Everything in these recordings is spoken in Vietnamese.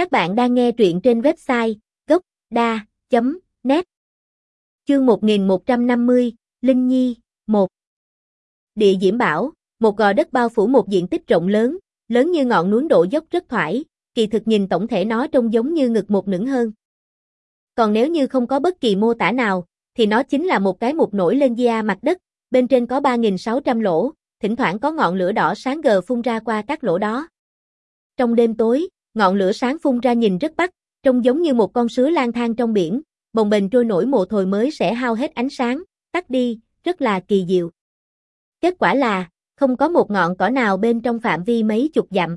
Các bạn đang nghe truyện trên website gốc.da.net Chương 1150, Linh Nhi, 1 Địa Diễm Bảo, một gò đất bao phủ một diện tích rộng lớn, lớn như ngọn núi độ dốc rất thoải, kỳ thực nhìn tổng thể nó trông giống như ngực một nửng hơn. Còn nếu như không có bất kỳ mô tả nào, thì nó chính là một cái mục nổi lên da mặt đất, bên trên có 3.600 lỗ, thỉnh thoảng có ngọn lửa đỏ sáng gờ phun ra qua các lỗ đó. Trong đêm tối, ngọn lửa sáng phun ra nhìn rất bắt, trông giống như một con sứa lang thang trong biển, bồng bềnh trôi nổi mồ thời mới sẽ hao hết ánh sáng, tắt đi, rất là kỳ diệu. Kết quả là, không có một ngọn cỏ nào bên trong phạm vi mấy chục dặm.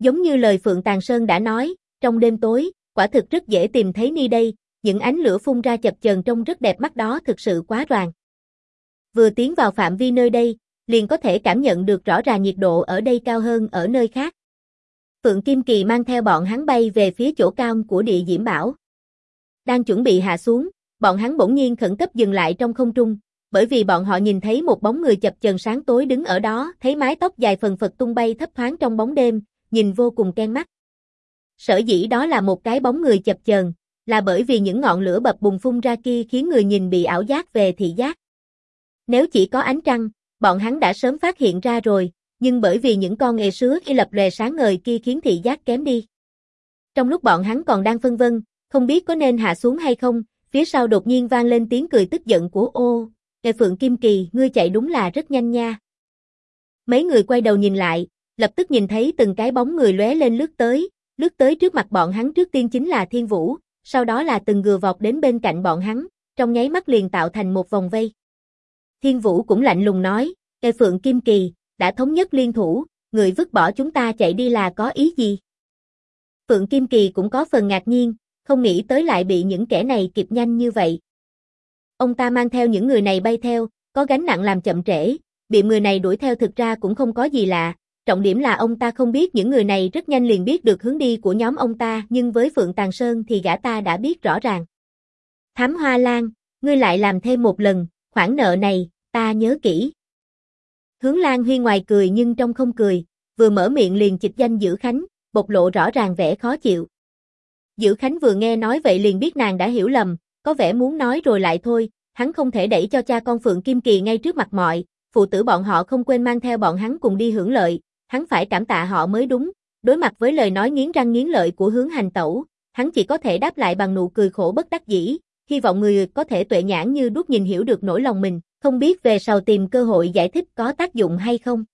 Giống như lời Phượng Tàng Sơn đã nói, trong đêm tối, quả thực rất dễ tìm thấy ni đây, những ánh lửa phun ra chập chờn trông rất đẹp mắt đó thực sự quá đoàn. Vừa tiến vào phạm vi nơi đây, liền có thể cảm nhận được rõ ràng nhiệt độ ở đây cao hơn ở nơi khác. Phượng Kim Kỳ mang theo bọn hắn bay về phía chỗ cao của địa diễm bảo. Đang chuẩn bị hạ xuống, bọn hắn bỗng nhiên khẩn cấp dừng lại trong không trung, bởi vì bọn họ nhìn thấy một bóng người chập chờn sáng tối đứng ở đó, thấy mái tóc dài phần phật tung bay thấp thoáng trong bóng đêm, nhìn vô cùng ken mắt. Sở dĩ đó là một cái bóng người chập chờn, là bởi vì những ngọn lửa bập bùng phun ra kia khiến người nhìn bị ảo giác về thị giác. Nếu chỉ có ánh trăng, bọn hắn đã sớm phát hiện ra rồi, nhưng bởi vì những con nghề sứa khi lập lòe sáng ngời kia khiến thị giác kém đi. Trong lúc bọn hắn còn đang phân vân, không biết có nên hạ xuống hay không, phía sau đột nhiên vang lên tiếng cười tức giận của ô, Nghệ Phượng Kim Kỳ, ngươi chạy đúng là rất nhanh nha. Mấy người quay đầu nhìn lại, lập tức nhìn thấy từng cái bóng người lóe lên lướt tới, lướt tới trước mặt bọn hắn trước tiên chính là Thiên Vũ, sau đó là từng gừa vọt đến bên cạnh bọn hắn, trong nháy mắt liền tạo thành một vòng vây. Thiên Vũ cũng lạnh lùng nói, Ê Phượng Kim Kỳ, đã thống nhất liên thủ, người vứt bỏ chúng ta chạy đi là có ý gì? Phượng Kim Kỳ cũng có phần ngạc nhiên, không nghĩ tới lại bị những kẻ này kịp nhanh như vậy. Ông ta mang theo những người này bay theo, có gánh nặng làm chậm trễ, bị người này đuổi theo thực ra cũng không có gì lạ, trọng điểm là ông ta không biết những người này rất nhanh liền biết được hướng đi của nhóm ông ta, nhưng với Phượng Tàng Sơn thì gã ta đã biết rõ ràng. Thám Hoa Lan, ngươi lại làm thêm một lần, khoản nợ này, ta nhớ kỹ. Hướng Lan Huy ngoài cười nhưng trong không cười, vừa mở miệng liền chịch danh Dữ Khánh, bộc lộ rõ ràng vẻ khó chịu. Dữ Khánh vừa nghe nói vậy liền biết nàng đã hiểu lầm, có vẻ muốn nói rồi lại thôi, hắn không thể đẩy cho cha con Phượng Kim Kỳ ngay trước mặt mọi, phụ tử bọn họ không quên mang theo bọn hắn cùng đi hưởng lợi, hắn phải cảm tạ họ mới đúng. Đối mặt với lời nói nghiến răng nghiến lợi của hướng hành tẩu, hắn chỉ có thể đáp lại bằng nụ cười khổ bất đắc dĩ, hy vọng người có thể tuệ nhãn như đúc nhìn hiểu được nỗi lòng mình, không biết về sau tìm cơ hội giải thích có tác dụng hay không.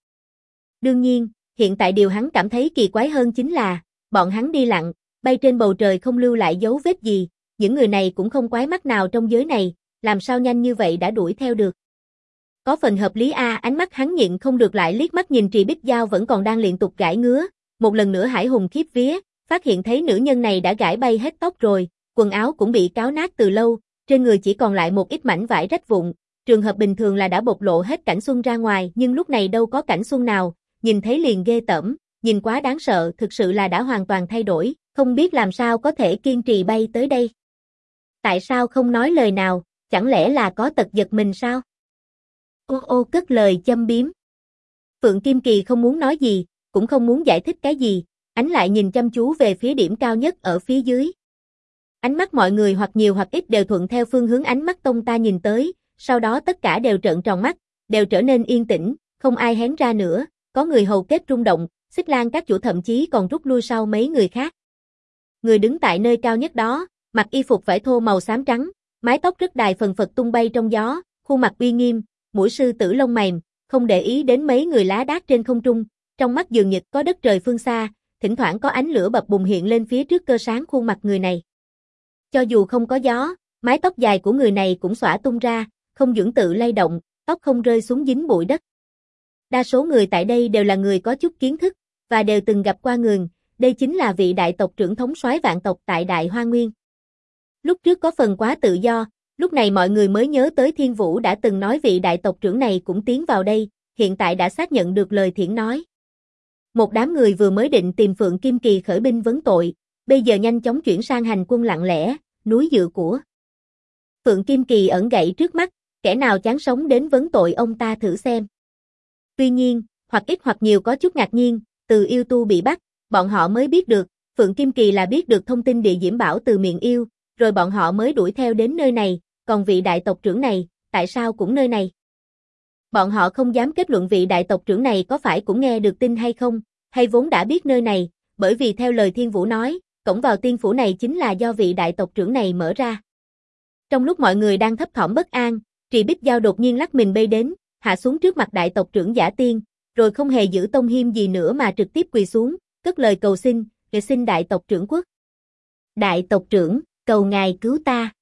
Đương nhiên, hiện tại điều hắn cảm thấy kỳ quái hơn chính là, bọn hắn đi lặng, bay trên bầu trời không lưu lại dấu vết gì, những người này cũng không quái mắt nào trong giới này, làm sao nhanh như vậy đã đuổi theo được. Có phần hợp lý a, ánh mắt hắn nhịn không được lại liếc mắt nhìn Trì Bích Giao vẫn còn đang liên tục gãi ngứa, một lần nữa Hải Hùng khiếp vía, phát hiện thấy nữ nhân này đã gãi bay hết tóc rồi, quần áo cũng bị cáo nát từ lâu, trên người chỉ còn lại một ít mảnh vải rách vụn, trường hợp bình thường là đã bộc lộ hết cảnh xuân ra ngoài, nhưng lúc này đâu có cảnh xuân nào, nhìn thấy liền ghê tởm, nhìn quá đáng sợ, thực sự là đã hoàn toàn thay đổi, không biết làm sao có thể kiên trì bay tới đây. Tại sao không nói lời nào, chẳng lẽ là có tật giật mình sao? Ô ô cất lời châm biếm. Phượng Kim Kỳ không muốn nói gì, cũng không muốn giải thích cái gì, ánh lại nhìn chăm chú về phía điểm cao nhất ở phía dưới. Ánh mắt mọi người hoặc nhiều hoặc ít đều thuận theo phương hướng ánh mắt tông ta nhìn tới, sau đó tất cả đều trợn tròn mắt, đều trở nên yên tĩnh, không ai hén ra nữa, có người hầu kết rung động, xích lan các chủ thậm chí còn rút lui sau mấy người khác. Người đứng tại nơi cao nhất đó, mặc y phục vải thô màu xám trắng, mái tóc rất đài phần phật tung bay trong gió, khuôn mặt uy nghiêm, mũi sư tử lông mềm, không để ý đến mấy người lá đát trên không trung, trong mắt dường nhật có đất trời phương xa, thỉnh thoảng có ánh lửa bập bùng hiện lên phía trước cơ sáng khuôn mặt người này. Cho dù không có gió, mái tóc dài của người này cũng xõa tung ra, không dưỡng tự lay động, tóc không rơi xuống dính bụi đất. Đa số người tại đây đều là người có chút kiến thức, và đều từng gặp qua người, đây chính là vị đại tộc trưởng thống soái vạn tộc tại Đại Hoa Nguyên. Lúc trước có phần quá tự do, lúc này mọi người mới nhớ tới Thiên Vũ đã từng nói vị đại tộc trưởng này cũng tiến vào đây, hiện tại đã xác nhận được lời thiển nói. Một đám người vừa mới định tìm Phượng Kim Kỳ khởi binh vấn tội, bây giờ nhanh chóng chuyển sang hành quân lặng lẽ, núi dựa của. Phượng Kim Kỳ ẩn gậy trước mắt, kẻ nào chán sống đến vấn tội ông ta thử xem. Tuy nhiên, hoặc ít hoặc nhiều có chút ngạc nhiên, từ yêu tu bị bắt, bọn họ mới biết được, Phượng Kim Kỳ là biết được thông tin địa diễm bảo từ miệng yêu, rồi bọn họ mới đuổi theo đến nơi này, còn vị đại tộc trưởng này, tại sao cũng nơi này? Bọn họ không dám kết luận vị đại tộc trưởng này có phải cũng nghe được tin hay không, hay vốn đã biết nơi này, bởi vì theo lời Thiên Vũ nói, cổng vào tiên phủ này chính là do vị đại tộc trưởng này mở ra. Trong lúc mọi người đang thấp thỏm bất an, Trì Bích Giao đột nhiên lắc mình bay đến, hạ xuống trước mặt đại tộc trưởng giả tiên, rồi không hề giữ tông hiêm gì nữa mà trực tiếp quỳ xuống, cất lời cầu xin, để xin đại tộc trưởng quốc. Đại tộc trưởng, cầu ngài cứu ta.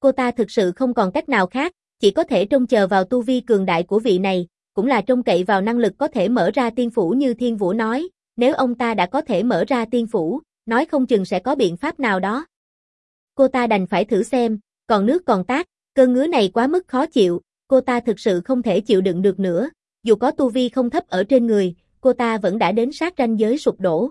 Cô ta thực sự không còn cách nào khác, chỉ có thể trông chờ vào tu vi cường đại của vị này, cũng là trông cậy vào năng lực có thể mở ra tiên phủ như Thiên Vũ nói, nếu ông ta đã có thể mở ra tiên phủ, nói không chừng sẽ có biện pháp nào đó. Cô ta đành phải thử xem, còn nước còn tác, cơn ngứa này quá mức khó chịu, cô ta thực sự không thể chịu đựng được nữa, dù có tu vi không thấp ở trên người, cô ta vẫn đã đến sát ranh giới sụp đổ.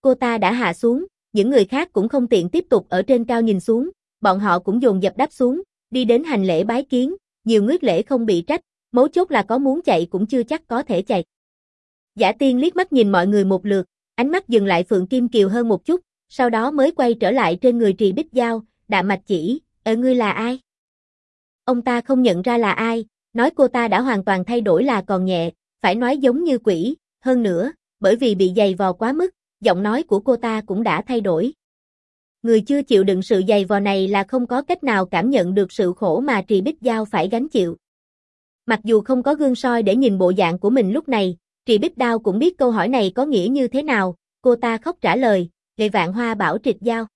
Cô ta đã hạ xuống, những người khác cũng không tiện tiếp tục ở trên cao nhìn xuống, bọn họ cũng dồn dập đáp xuống, đi đến hành lễ bái kiến, nhiều ngước lễ không bị trách, mấu chốt là có muốn chạy cũng chưa chắc có thể chạy. Giả tiên liếc mắt nhìn mọi người một lượt, ánh mắt dừng lại Phượng Kim Kiều hơn một chút, sau đó mới quay trở lại trên người Trì Bích Giao, đạm mạch chỉ, ở ngươi là ai? Ông ta không nhận ra là ai, nói cô ta đã hoàn toàn thay đổi là còn nhẹ, phải nói giống như quỷ, hơn nữa, bởi vì bị dày vò quá mức, giọng nói của cô ta cũng đã thay đổi. Người chưa chịu đựng sự dày vò này là không có cách nào cảm nhận được sự khổ mà Trì Bích Giao phải gánh chịu. Mặc dù không có gương soi để nhìn bộ dạng của mình lúc này, Trì Bích Đao cũng biết câu hỏi này có nghĩa như thế nào, cô ta khóc trả lời, Lệ Vạn Hoa bảo Trịch Giao.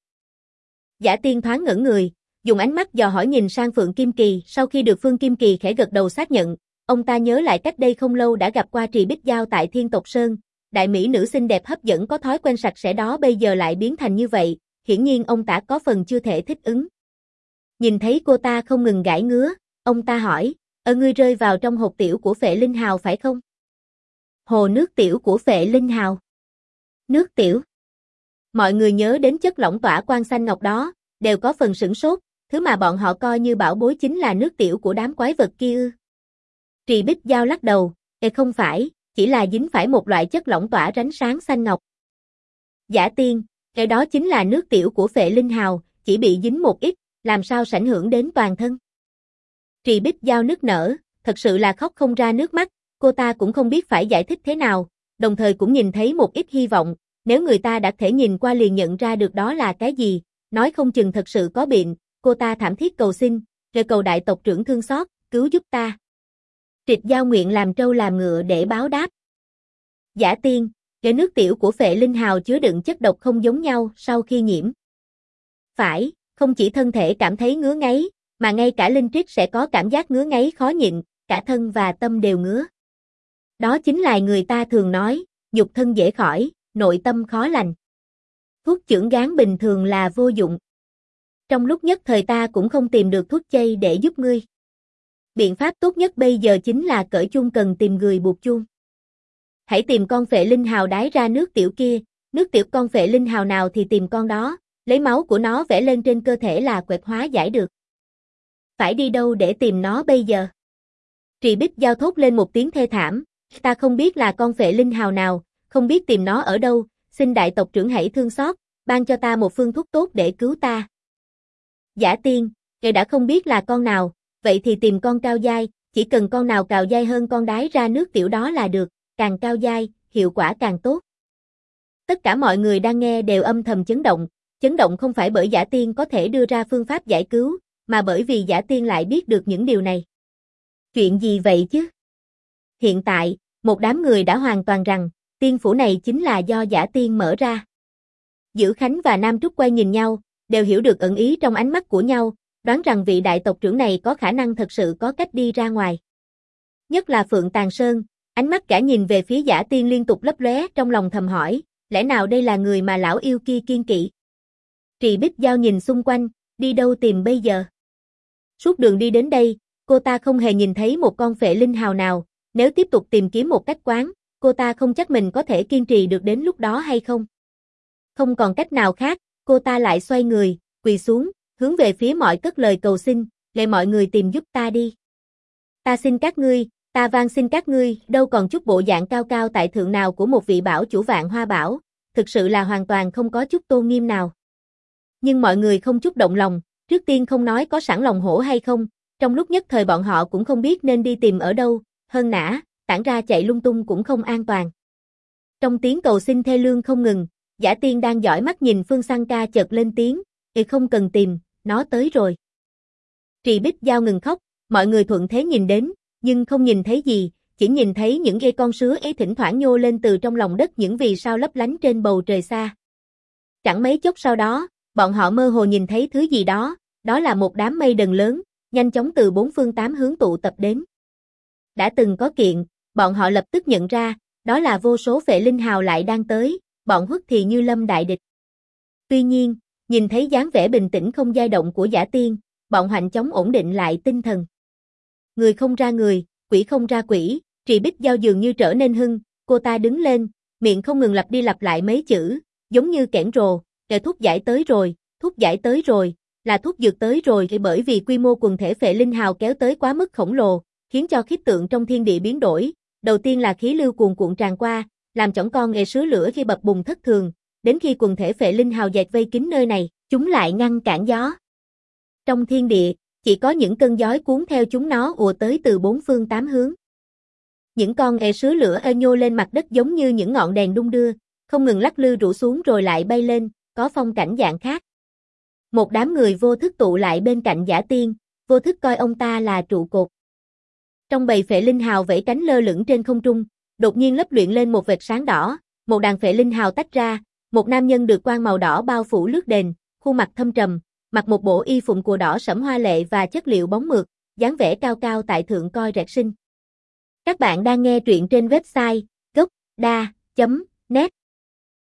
Giả tiên thoáng ngẩn người, dùng ánh mắt dò hỏi nhìn sang Phượng Kim Kỳ, sau khi được Phương Kim Kỳ khẽ gật đầu xác nhận, ông ta nhớ lại cách đây không lâu đã gặp qua Trì Bích Giao tại Thiên Tộc Sơn, đại mỹ nữ xinh đẹp hấp dẫn có thói quen sạch sẽ đó bây giờ lại biến thành như vậy, hiển nhiên ông ta có phần chưa thể thích ứng. Nhìn thấy cô ta không ngừng gãi ngứa, ông ta hỏi, ở ngươi rơi vào trong hộp tiểu của phệ linh hào phải không? Hồ nước tiểu của phệ linh hào. Nước tiểu. Mọi người nhớ đến chất lỏng tỏa quang xanh ngọc đó, đều có phần sửng sốt, thứ mà bọn họ coi như bảo bối chính là nước tiểu của đám quái vật kia ư. Trì Bích Giao lắc đầu, Ê không phải, chỉ là dính phải một loại chất lỏng tỏa ránh sáng xanh ngọc. Giả tiên, cái đó chính là nước tiểu của phệ linh hào, chỉ bị dính một ít, làm sao sảnh hưởng đến toàn thân. Trì Bích Giao nước nở, thật sự là khóc không ra nước mắt, cô ta cũng không biết phải giải thích thế nào, đồng thời cũng nhìn thấy một ít hy vọng, nếu người ta đã thể nhìn qua liền nhận ra được đó là cái gì, nói không chừng thật sự có biện, cô ta thảm thiết cầu xin, rồi cầu đại tộc trưởng thương xót, cứu giúp ta. Trịch giao nguyện làm trâu làm ngựa để báo đáp. Giả tiên, cái nước tiểu của phệ linh hào chứa đựng chất độc không giống nhau sau khi nhiễm. Phải, không chỉ thân thể cảm thấy ngứa ngáy, mà ngay cả linh trích sẽ có cảm giác ngứa ngáy khó nhịn, cả thân và tâm đều ngứa. Đó chính là người ta thường nói, dục thân dễ khỏi, nội tâm khó lành. Thuốc chữa gán bình thường là vô dụng. Trong lúc nhất thời ta cũng không tìm được thuốc chay để giúp ngươi. Biện pháp tốt nhất bây giờ chính là cởi chung cần tìm người buộc chung Hãy tìm con phệ linh hào đái ra nước tiểu kia, nước tiểu con phệ linh hào nào thì tìm con đó, lấy máu của nó vẽ lên trên cơ thể là quẹt hóa giải được. Phải đi đâu để tìm nó bây giờ? Trì Bích giao thốt lên một tiếng thê thảm, ta không biết là con phệ linh hào nào, không biết tìm nó ở đâu, xin đại tộc trưởng hãy thương xót, ban cho ta một phương thuốc tốt để cứu ta. Giả tiên, kẻ đã không biết là con nào, vậy thì tìm con cao dai, chỉ cần con nào cao dai hơn con đái ra nước tiểu đó là được, càng cao dai, hiệu quả càng tốt. Tất cả mọi người đang nghe đều âm thầm chấn động, chấn động không phải bởi giả tiên có thể đưa ra phương pháp giải cứu, mà bởi vì giả tiên lại biết được những điều này. Chuyện gì vậy chứ? Hiện tại, một đám người đã hoàn toàn rằng, tiên phủ này chính là do giả tiên mở ra. Giữ Khánh và Nam Trúc quay nhìn nhau, đều hiểu được ẩn ý trong ánh mắt của nhau, đoán rằng vị đại tộc trưởng này có khả năng thật sự có cách đi ra ngoài. Nhất là Phượng Tàng Sơn, ánh mắt cả nhìn về phía giả tiên liên tục lấp lóe trong lòng thầm hỏi, lẽ nào đây là người mà lão yêu kia kiên kỵ? Trì Bích Giao nhìn xung quanh, đi đâu tìm bây giờ? Suốt đường đi đến đây, cô ta không hề nhìn thấy một con phệ linh hào nào, nếu tiếp tục tìm kiếm một cách quán, cô ta không chắc mình có thể kiên trì được đến lúc đó hay không. Không còn cách nào khác, cô ta lại xoay người, quỳ xuống, hướng về phía mọi cất lời cầu xin, lệ mọi người tìm giúp ta đi. Ta xin các ngươi, ta van xin các ngươi, đâu còn chút bộ dạng cao cao tại thượng nào của một vị bảo chủ vạn hoa bảo, thực sự là hoàn toàn không có chút tôn nghiêm nào. Nhưng mọi người không chút động lòng, trước tiên không nói có sẵn lòng hổ hay không, trong lúc nhất thời bọn họ cũng không biết nên đi tìm ở đâu, hơn nã, tản ra chạy lung tung cũng không an toàn. Trong tiếng cầu xin thê lương không ngừng, giả tiên đang dõi mắt nhìn Phương Sang ca chợt lên tiếng, thì không cần tìm, nó tới rồi. Trì Bích Giao ngừng khóc, mọi người thuận thế nhìn đến, nhưng không nhìn thấy gì, chỉ nhìn thấy những dây con sứa ấy thỉnh thoảng nhô lên từ trong lòng đất những vì sao lấp lánh trên bầu trời xa. Chẳng mấy chốc sau đó, bọn họ mơ hồ nhìn thấy thứ gì đó, đó là một đám mây đần lớn, nhanh chóng từ bốn phương tám hướng tụ tập đến. Đã từng có kiện, bọn họ lập tức nhận ra, đó là vô số phệ linh hào lại đang tới, bọn huất thì như lâm đại địch. Tuy nhiên, nhìn thấy dáng vẻ bình tĩnh không dao động của giả tiên, bọn hoành chóng ổn định lại tinh thần. Người không ra người, quỷ không ra quỷ, trì bích giao dường như trở nên hưng, cô ta đứng lên, miệng không ngừng lặp đi lặp lại mấy chữ, giống như kẻn rồ, để thuốc giải tới rồi, thuốc giải tới rồi, là thuốc dược tới rồi thì bởi vì quy mô quần thể phệ linh hào kéo tới quá mức khổng lồ, khiến cho khí tượng trong thiên địa biến đổi. Đầu tiên là khí lưu cuồn cuộn tràn qua, làm chỏng con nghề sứ lửa khi bập bùng thất thường, đến khi quần thể phệ linh hào dệt vây kín nơi này, chúng lại ngăn cản gió. Trong thiên địa, chỉ có những cơn gió cuốn theo chúng nó ùa tới từ bốn phương tám hướng. Những con ê sứ lửa ê nhô lên mặt đất giống như những ngọn đèn đung đưa, không ngừng lắc lư rủ xuống rồi lại bay lên, có phong cảnh dạng khác. Một đám người vô thức tụ lại bên cạnh giả tiên, vô thức coi ông ta là trụ cột. Trong bầy phệ linh hào vẫy cánh lơ lửng trên không trung, đột nhiên lấp luyện lên một vệt sáng đỏ, một đàn phệ linh hào tách ra, một nam nhân được quang màu đỏ bao phủ lướt đền, khuôn mặt thâm trầm, mặc một bộ y phụng của đỏ sẫm hoa lệ và chất liệu bóng mượt, dáng vẻ cao cao tại thượng coi rạc sinh. Các bạn đang nghe truyện trên website gocda.net